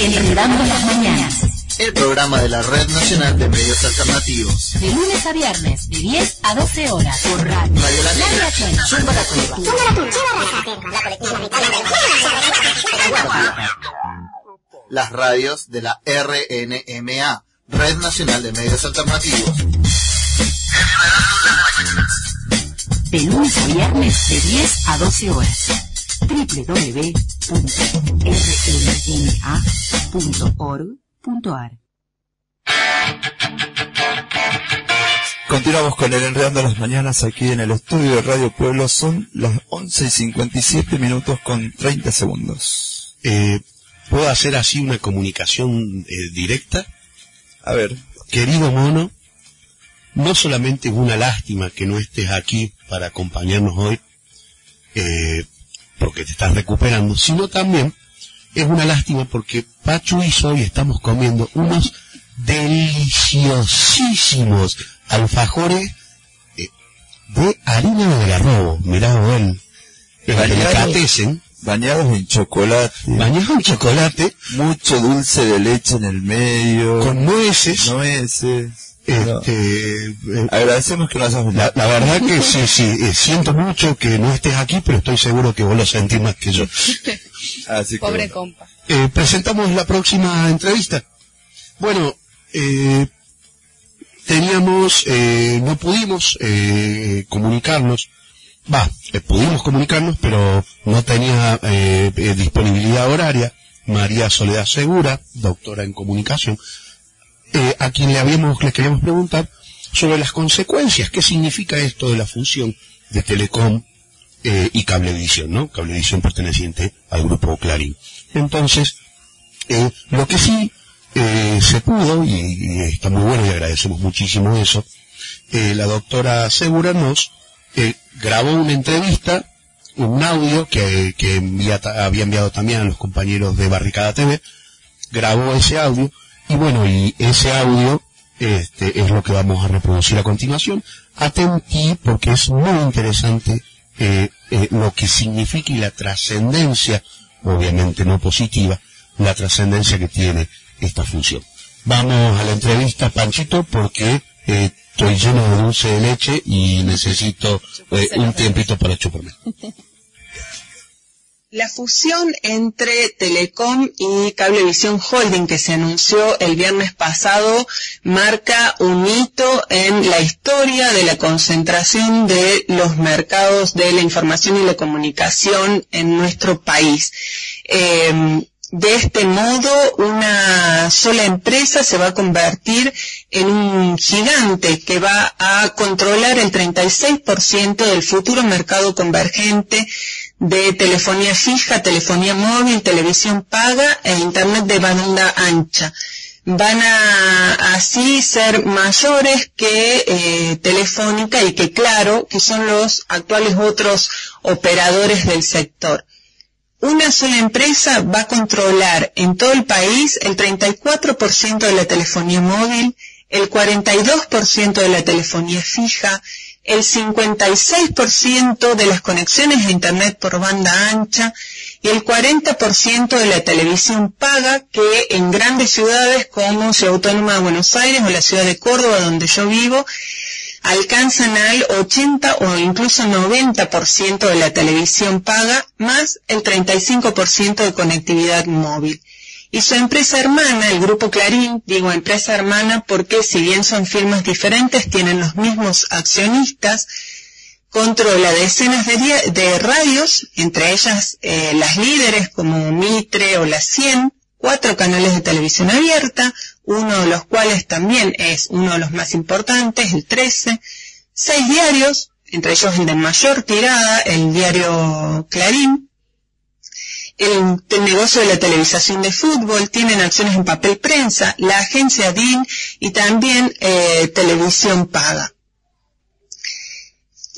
Enredando las mañanas. El programa de la Red Nacional de Medios Alternativos. De lunes a viernes, de 10 a 12 horas. Por radio. Radio La Negra. La. Zumba la Cueva. Las radios de la RNMA. Red Nacional de Medios Alternativos. De lunes a viernes, de 10 a 12 horas. www.rnma.org.ar Continuamos con el Enredando las Mañanas aquí en el estudio de Radio Pueblo. Son las 11 y 57 minutos con 30 segundos. Eh, ¿Puedo hacer así una comunicación eh, directa? A ver, Querido mono, no solamente es una lástima que no estés aquí para acompañarnos hoy, eh, porque te estás recuperando, sino también es una lástima porque Pachu y Soy estamos comiendo unos deliciosísimos alfajores eh, de harina de garrobo. Mirá, él. Delicatessen, bañados en chocolate, bañado en chocolate, mucho dulce de leche en el medio, con nueces. nueces. Este, eh, Agradecemos que nos hayas La, la verdad que sí, sí, eh, siento mucho que no estés aquí, pero estoy seguro que vos lo sentís más que yo. Así que, Pobre bueno. compa. Eh, presentamos la próxima entrevista. Bueno, eh, teníamos, eh, no pudimos eh, comunicarnos, va, eh, pudimos comunicarnos, pero no tenía eh, eh, disponibilidad horaria. María Soledad Segura, doctora en comunicación, eh, a quien le habíamos, le queríamos preguntar sobre las consecuencias, qué significa esto de la función de Telecom eh, y Cablevisión, ¿no? Cablevisión perteneciente al grupo Clarín. Entonces, eh, lo que sí eh, se pudo, y, está muy bueno y agradecemos muchísimo eso, eh, la doctora Segura nos grabó una entrevista, un audio que, que había enviado también a los compañeros de Barricada TV, grabó ese audio, y bueno, y ese audio este, es lo que vamos a reproducir a continuación. Atentí porque es muy interesante eh, eh, lo que significa y la trascendencia, obviamente no positiva, la trascendencia que tiene esta función. Vamos a la entrevista, Panchito, porque eh, estoy lleno de dulce de leche y necesito eh, un tiempito para chuparme. La fusión entre Telecom y Cablevisión Holding que se anunció el viernes pasado marca un hito en la historia de la concentración de los mercados de la información y la comunicación en nuestro país. Eh, de este modo, una sola empresa se va a convertir en un gigante que va a controlar el 36% del futuro mercado convergente de telefonía fija, telefonía móvil, televisión paga e internet de banda ancha. Van a así ser mayores que eh, Telefónica y que Claro, que son los actuales otros operadores del sector. Una sola empresa va a controlar en todo el país el 34% de la telefonía móvil, el 42% de la telefonía fija, el 56% de las conexiones a Internet por banda ancha y el 40% de la televisión paga que en grandes ciudades como Ciudad Autónoma de Buenos Aires o la ciudad de Córdoba donde yo vivo alcanzan al 80 o incluso 90% de la televisión paga más el 35% de conectividad móvil. Y su empresa hermana, el Grupo Clarín, digo empresa hermana porque si bien son firmas diferentes, tienen los mismos accionistas, controla decenas de, radios, entre ellas eh, las líderes como Mitre o la 100, cuatro canales de televisión abierta, uno de los cuales también es uno de los más importantes, el 13, seis diarios, entre ellos el de mayor tirada, el diario Clarín, el, el negocio de la televisación de fútbol, tienen acciones en papel prensa, la agencia DIN y también eh, televisión paga.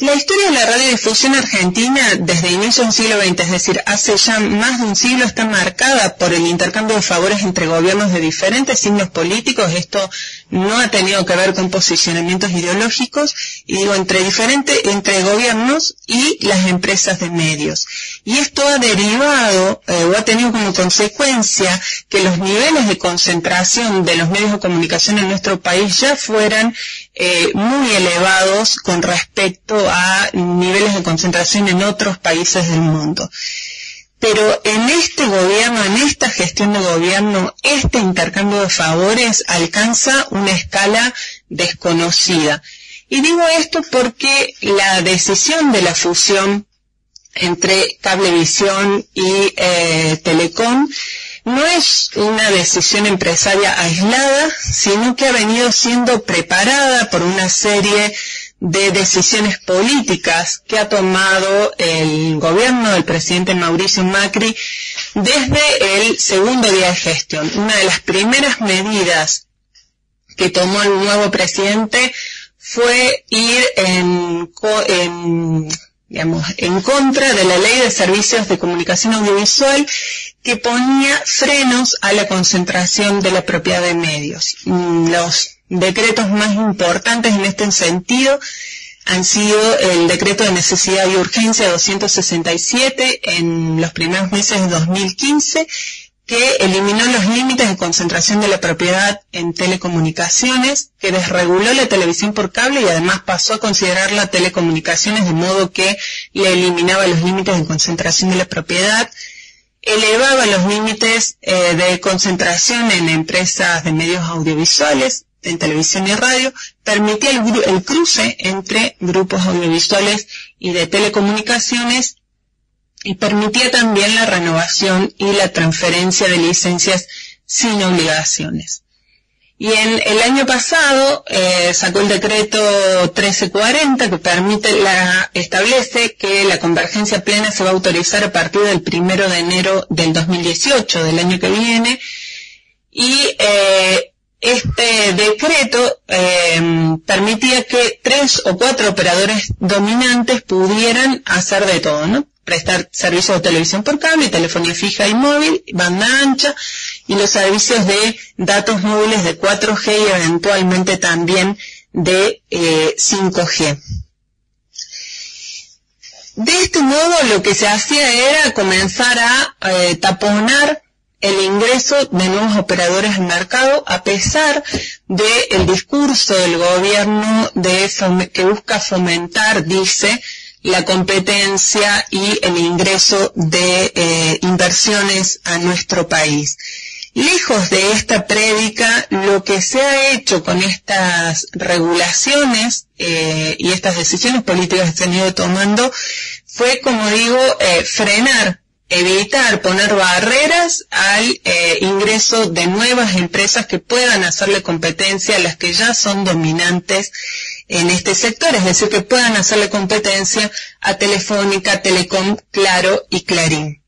La historia de la radiodifusión argentina desde inicios del siglo XX, es decir, hace ya más de un siglo, está marcada por el intercambio de favores entre gobiernos de diferentes signos políticos. Esto no ha tenido que ver con posicionamientos ideológicos, y digo, entre diferentes, entre gobiernos y las empresas de medios. y esto ha derivado eh, o ha tenido como consecuencia que los niveles de concentración de los medios de comunicación en nuestro país ya fueran eh, muy elevados con respecto a niveles de concentración en otros países del mundo. Pero en este gobierno, en esta gestión de gobierno, este intercambio de favores alcanza una escala desconocida. Y digo esto porque la decisión de la fusión entre Cablevisión y eh, Telecom no es una decisión empresaria aislada, sino que ha venido siendo preparada por una serie de decisiones políticas que ha tomado el gobierno del presidente Mauricio Macri desde el segundo día de gestión. Una de las primeras medidas que tomó el nuevo presidente fue ir en, en digamos, en contra de la ley de servicios de comunicación audiovisual que ponía frenos a la concentración de la propiedad de medios. Los decretos más importantes en este sentido han sido el decreto de necesidad y urgencia 267 en los primeros meses de 2015 que eliminó los límites de concentración de la propiedad en telecomunicaciones, que desreguló la televisión por cable y además pasó a considerarla telecomunicaciones de modo que le eliminaba los límites de concentración de la propiedad, elevaba los límites eh, de concentración en empresas de medios audiovisuales, en televisión y radio, permitía el, el cruce entre grupos audiovisuales y de telecomunicaciones y permitía también la renovación y la transferencia de licencias sin obligaciones. Y en el año pasado eh, sacó el decreto 1340 que permite la, establece que la convergencia plena se va a autorizar a partir del primero de enero del 2018, del año que viene, y eh, este decreto eh, permitía que tres o cuatro operadores dominantes pudieran hacer de todo, ¿no? Prestar servicios de televisión por cable, telefonía fija y móvil, banda ancha y los servicios de datos móviles de 4G y eventualmente también de 5G. Eh, de este modo lo que se hacía era comenzar a eh, taponar el ingreso de nuevos operadores al mercado a pesar del discurso del gobierno de que busca fomentar, dice, la competencia y el ingreso de eh, inversiones a nuestro país. Lejos de esta prédica, lo que se ha hecho con estas regulaciones eh, y estas decisiones políticas que se han ido tomando fue, como digo, eh, frenar, evitar poner barreras al ingreso de nuevas empresas que puedan hacerle competencia a las que ya son dominantes en este sector, es decir, que puedan hacerle competencia a Telefónica, Telecom, Claro y Clarín.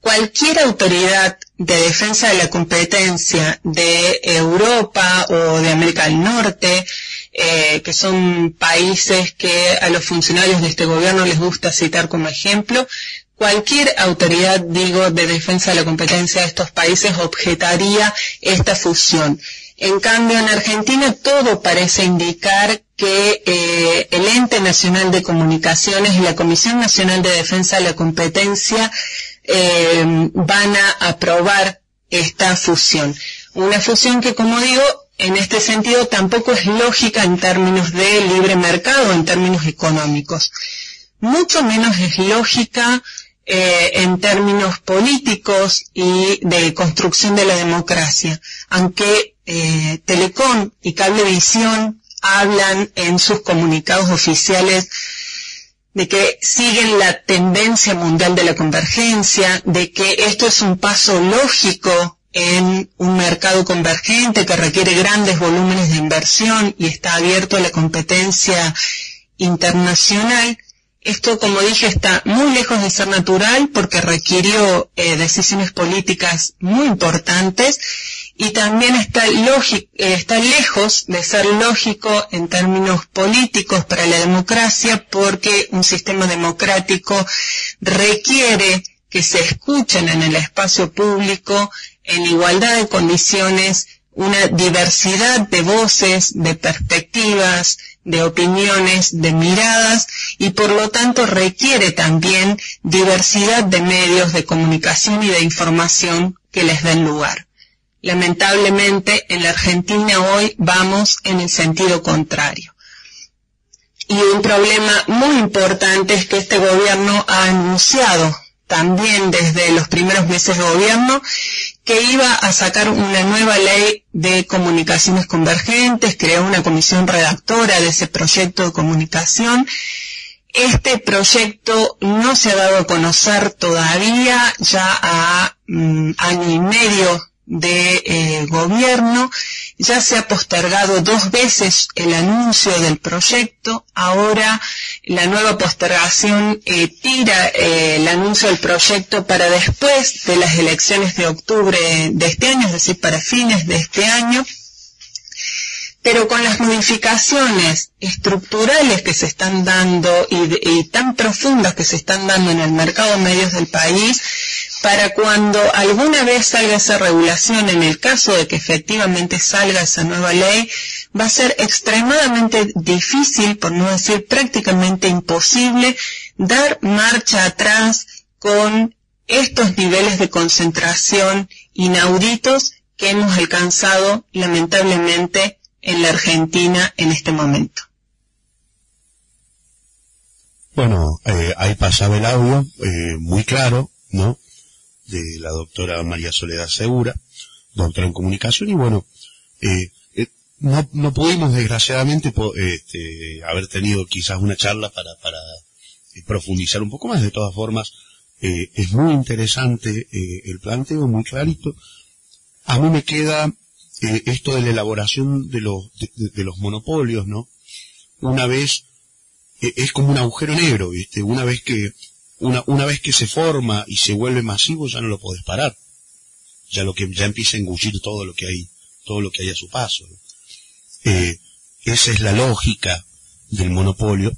Cualquier autoridad de defensa de la competencia de Europa o de América del Norte, eh, que son países que a los funcionarios de este gobierno les gusta citar como ejemplo, cualquier autoridad, digo, de defensa de la competencia de estos países objetaría esta fusión. En cambio, en Argentina todo parece indicar que eh, el Ente Nacional de Comunicaciones y la Comisión Nacional de Defensa de la Competencia eh, van a aprobar esta fusión. Una fusión que, como digo, en este sentido tampoco es lógica en términos de libre mercado, en términos económicos. Mucho menos es lógica eh, en términos políticos y de construcción de la democracia, aunque eh, Telecom y Cablevisión hablan en sus comunicados oficiales de que siguen la tendencia mundial de la convergencia, de que esto es un paso lógico en un mercado convergente que requiere grandes volúmenes de inversión y está abierto a la competencia internacional. Esto, como dije, está muy lejos de ser natural porque requirió eh, decisiones políticas muy importantes y también está, eh, está lejos de ser lógico en términos políticos para la democracia porque un sistema democrático requiere que se escuchen en el espacio público en igualdad de condiciones una diversidad de voces, de perspectivas, de opiniones, de miradas y por lo tanto requiere también diversidad de medios de comunicación y de información que les den lugar. Lamentablemente en la Argentina hoy vamos en el sentido contrario. Y un problema muy importante es que este gobierno ha anunciado también desde los primeros meses de gobierno que iba a sacar una nueva ley de comunicaciones convergentes, creó una comisión redactora de ese proyecto de comunicación. Este proyecto no se ha dado a conocer todavía, ya a mm, año y medio de eh, gobierno. Ya se ha postergado dos veces el anuncio del proyecto. Ahora la nueva postergación eh, tira eh, el anuncio del proyecto para después de las elecciones de octubre de este año, es decir, para fines de este año. Pero con las modificaciones estructurales que se están dando y, y tan profundas que se están dando en el mercado de medios del país, para cuando alguna vez salga esa regulación, en el caso de que efectivamente salga esa nueva ley, va a ser extremadamente difícil, por no decir prácticamente imposible, dar marcha atrás con estos niveles de concentración inauditos que hemos alcanzado lamentablemente en la Argentina en este momento. Bueno, eh, ahí pasaba el audio, eh, muy claro, ¿no? De la doctora María Soledad Segura, doctora en comunicación, y bueno, eh, eh, no, no pudimos desgraciadamente este, haber tenido quizás una charla para, para eh, profundizar un poco más, de todas formas, es muy interesante el planteo, muy clarito. A mí me queda esto de la elaboración de los, de, los monopolios, ¿no? Una vez, es como un agujero negro, ¿viste? Una vez que una, una vez que se forma y se vuelve masivo ya no lo puedes parar. Ya lo que, ya empieza a engullir todo lo que hay, todo lo que hay a su paso. Eh, esa es la lógica del monopolio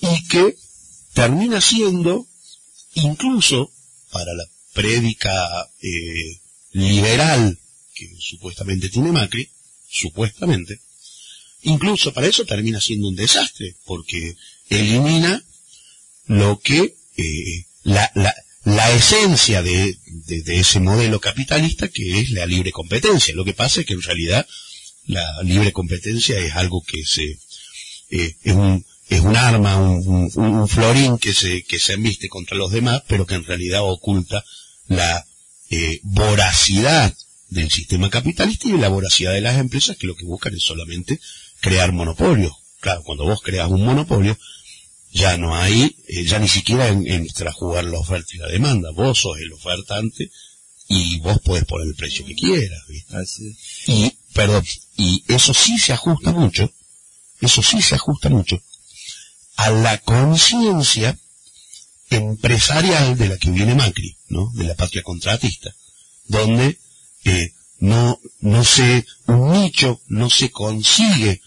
y que termina siendo incluso para la prédica eh, liberal que supuestamente tiene Macri, supuestamente, incluso para eso termina siendo un desastre, porque elimina lo que eh, la, la, la, esencia de, de, ese modelo capitalista que es la libre competencia. Lo que pasa es que en realidad la libre competencia es algo que se, eh, es un, es un arma, un, florín que se, que se embiste contra los demás, pero que en realidad oculta la eh, voracidad del sistema capitalista y la voracidad de las empresas que lo que buscan es solamente crear monopolios. Claro, cuando vos creas un monopolio, ya no hay, eh, ya ni siquiera en, en jugar la oferta y la demanda. Vos sos el ofertante y vos podés poner el precio que quieras, Y, perdón, y eso sí se ajusta mucho, eso sí se ajusta mucho a la conciencia empresarial de la que viene Macri, ¿no? De la patria contratista, donde eh, no, no se, un nicho no se consigue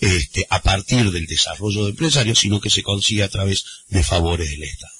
este, a partir del desarrollo de empresarios, sino que se consigue a través de favores del Estado.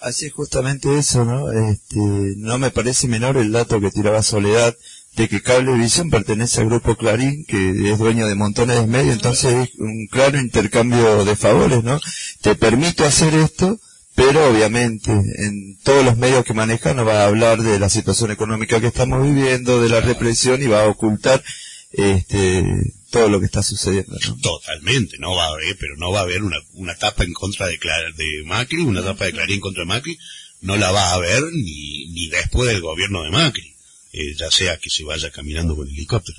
Así es justamente eso, ¿no? Este, no me parece menor el dato que tiraba Soledad de que Cablevisión pertenece al grupo Clarín, que es dueño de montones de medios, entonces es un claro intercambio de favores, ¿no? Te permito hacer esto, pero obviamente en todos los medios que maneja no va a hablar de la situación económica que estamos viviendo, de la represión y va a ocultar este, todo lo que está sucediendo, ¿no? Totalmente, no va a haber, pero no va a haber una, una tapa en contra de, de Macri, una tapa de Clarín contra Macri, no la va a haber ni, ni después del gobierno de Macri, eh, ya sea que se vaya caminando con helicóptero.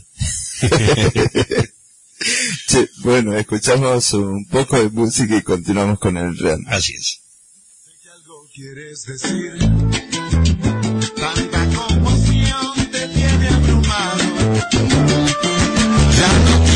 bueno, escuchamos un poco de música y continuamos con el real. Así es. quieres decir? Tanta conmoción te tiene abrumado. Ya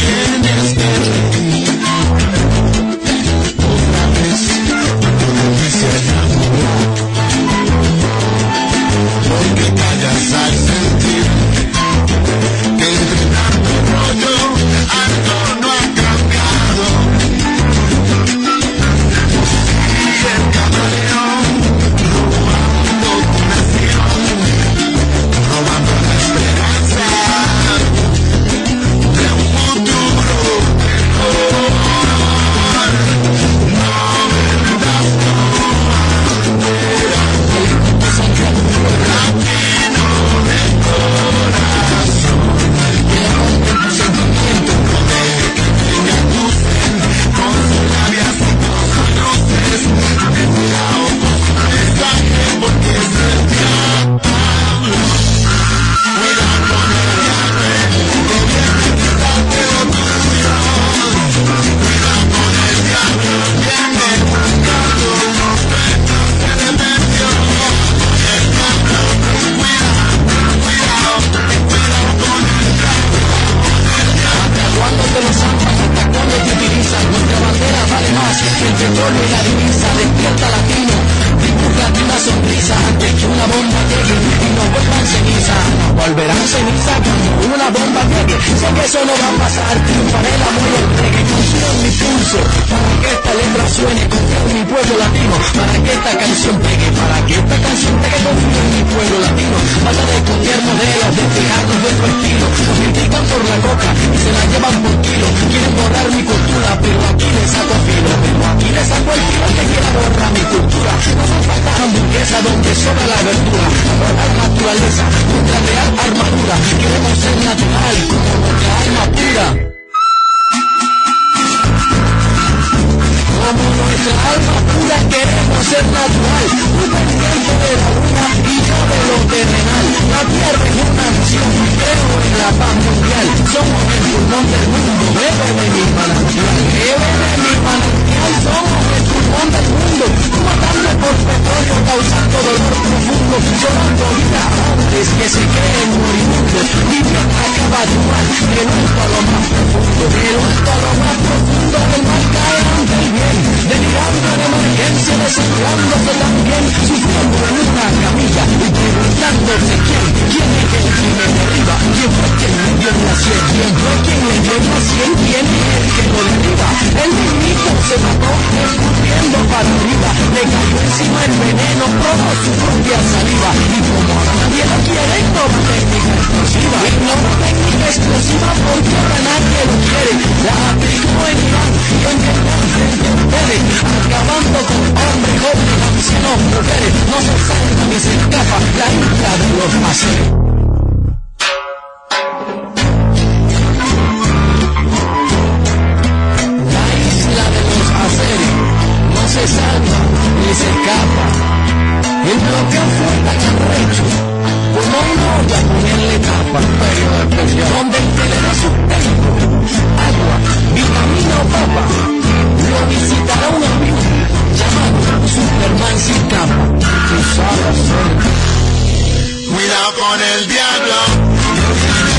canción pegue, para que esta canción pegue, confío en mi pueblo latino. Falta de copiar modelos, de fijarnos nuestro estilo. Nos critican por la coca y se la llevan por kilo. Quieren borrar mi cultura, pero aquí les saco filo. Pero aquí les saco el filo que quiera borrar mi cultura. No hace falta hamburguesa donde sobra la verdura. Borrar naturaleza, nuestra real armadura. Queremos ser natural como nuestra alma pura. Como nuestra alma pura queremos ser natural, sien, quién quien le dio la sien, quién el que lo derriba. El mismito se mató escupiendo para arriba, le cayó encima el veneno, probó su propia saliva y como nadie lo quiere, ignora técnica explosiva, ignora técnica explosiva porque ahora nadie lo quiere, la aplicó en Irán y en Vietnam frente a ustedes, acabando con hombres, jóvenes, ancianos, mujeres, no se salta ni se escapa la isla de los maceres. desanda ni se escapa. El bloqueo fue tan arrecho como una olla con él le tapa. Periodo especial donde el tele da sustento, agua, vitamina o papa. Lo visitará un amigo llamado Superman sin capa. Tú sabes, Cuidado con el diablo.